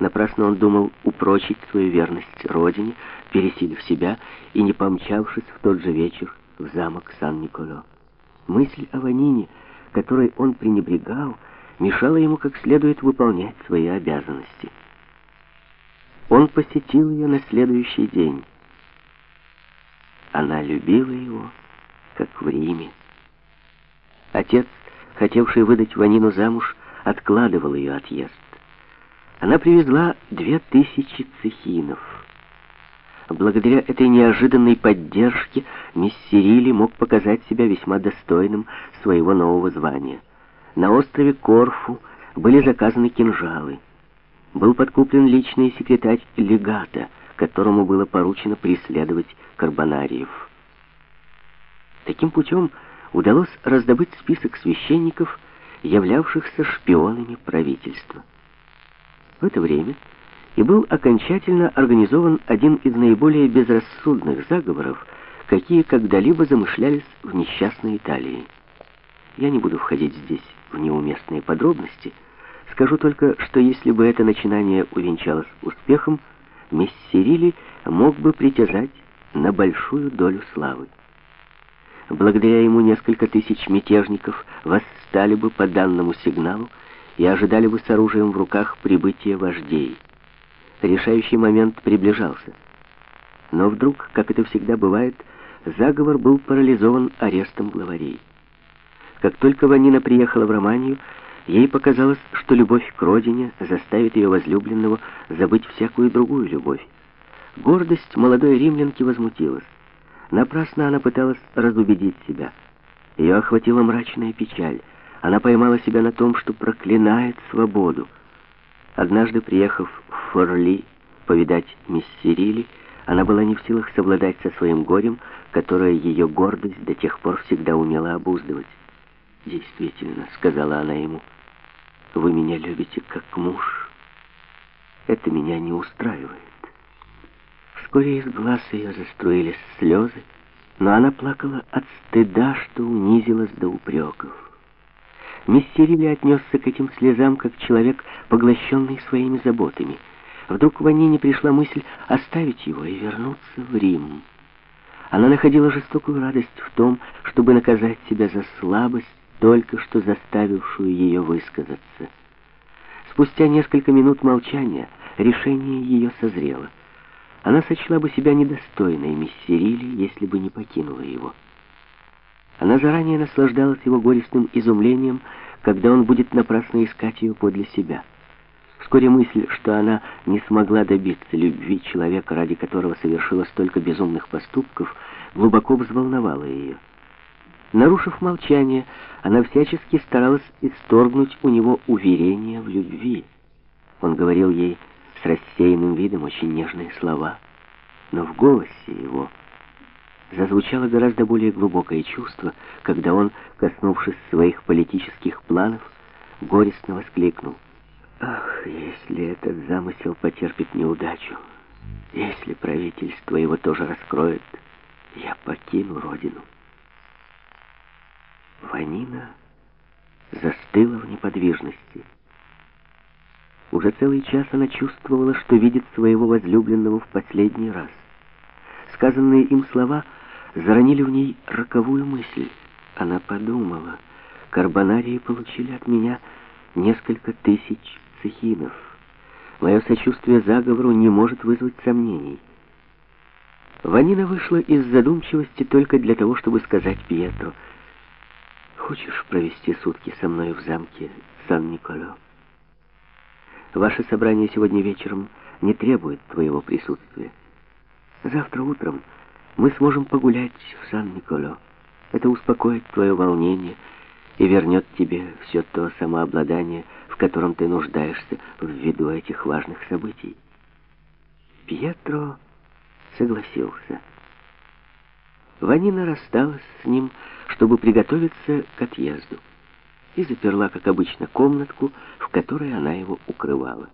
Напрасно он думал упрочить свою верность родине, пересилив себя и не помчавшись в тот же вечер в замок Сан-Николо. Мысль о Ванине, которой он пренебрегал, мешала ему как следует выполнять свои обязанности. Он посетил ее на следующий день. Она любила его, как в Риме. Отец, хотевший выдать Ванину замуж, откладывал ее отъезд. Она привезла две тысячи цехинов. Благодаря этой неожиданной поддержке Миссерили мог показать себя весьма достойным своего нового звания. На острове Корфу были заказаны кинжалы. Был подкуплен личный секретарь легата, которому было поручено преследовать карбонариев. Таким путем удалось раздобыть список священников, являвшихся шпионами правительства. В это время и был окончательно организован один из наиболее безрассудных заговоров, какие когда-либо замышлялись в несчастной Италии. Я не буду входить здесь в неуместные подробности, скажу только, что если бы это начинание увенчалось успехом, Мессерили мог бы притязать на большую долю славы. Благодаря ему несколько тысяч мятежников восстали бы по данному сигналу и ожидали бы с оружием в руках прибытия вождей. Решающий момент приближался. Но вдруг, как это всегда бывает, заговор был парализован арестом главарей. Как только Ванина приехала в Романию, ей показалось, что любовь к родине заставит ее возлюбленного забыть всякую другую любовь. Гордость молодой римлянки возмутилась. Напрасно она пыталась разубедить себя. Ее охватила мрачная печаль. Она поймала себя на том, что проклинает свободу. Однажды, приехав в Форли повидать мисс Сирили, она была не в силах совладать со своим горем, которое ее гордость до тех пор всегда умела обуздывать. «Действительно», — сказала она ему, — «вы меня любите как муж. Это меня не устраивает». Вскоре из глаз ее заструились слезы, но она плакала от стыда, что унизилась до упреков. Миссерили отнесся к этим слезам, как человек, поглощенный своими заботами. Вдруг Ванине пришла мысль оставить его и вернуться в Рим. Она находила жестокую радость в том, чтобы наказать себя за слабость, только что заставившую ее высказаться. Спустя несколько минут молчания решение ее созрело. Она сочла бы себя недостойной миссерили, если бы не покинула его. Она заранее наслаждалась его горестным изумлением, когда он будет напрасно искать ее подле себя. Вскоре мысль, что она не смогла добиться любви человека, ради которого совершила столько безумных поступков, глубоко взволновала ее. Нарушив молчание, она всячески старалась исторгнуть у него уверение в любви. Он говорил ей с рассеянным видом очень нежные слова, но в голосе его зазвучало гораздо более глубокое чувство, когда он, коснувшись своих политических планов, горестно воскликнул. «Ах, если этот замысел потерпит неудачу, если правительство его тоже раскроет, я покину родину». Ванина застыла в неподвижности. Уже целый час она чувствовала, что видит своего возлюбленного в последний раз. Сказанные им слова заронили в ней роковую мысль. Она подумала, карбонарии получили от меня несколько тысяч цехинов. Мое сочувствие заговору не может вызвать сомнений. Ванина вышла из задумчивости только для того, чтобы сказать Пьетро, «Хочешь провести сутки со мной в замке Сан-Николо? Ваше собрание сегодня вечером не требует твоего присутствия. Завтра утром мы сможем погулять в Сан-Николо. Это успокоит твое волнение и вернет тебе все то самообладание, в котором ты нуждаешься ввиду этих важных событий. Пьетро согласился. Ванина рассталась с ним, чтобы приготовиться к отъезду, и заперла, как обычно, комнатку, в которой она его укрывала.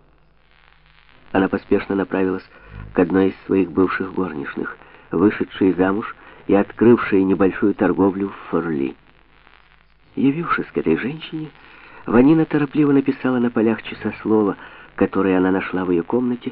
Она поспешно направилась к одной из своих бывших горничных — вышедшей замуж и открывшей небольшую торговлю в Форли. Явившись к этой женщине, Ванина торопливо написала на полях часослова, который она нашла в ее комнате,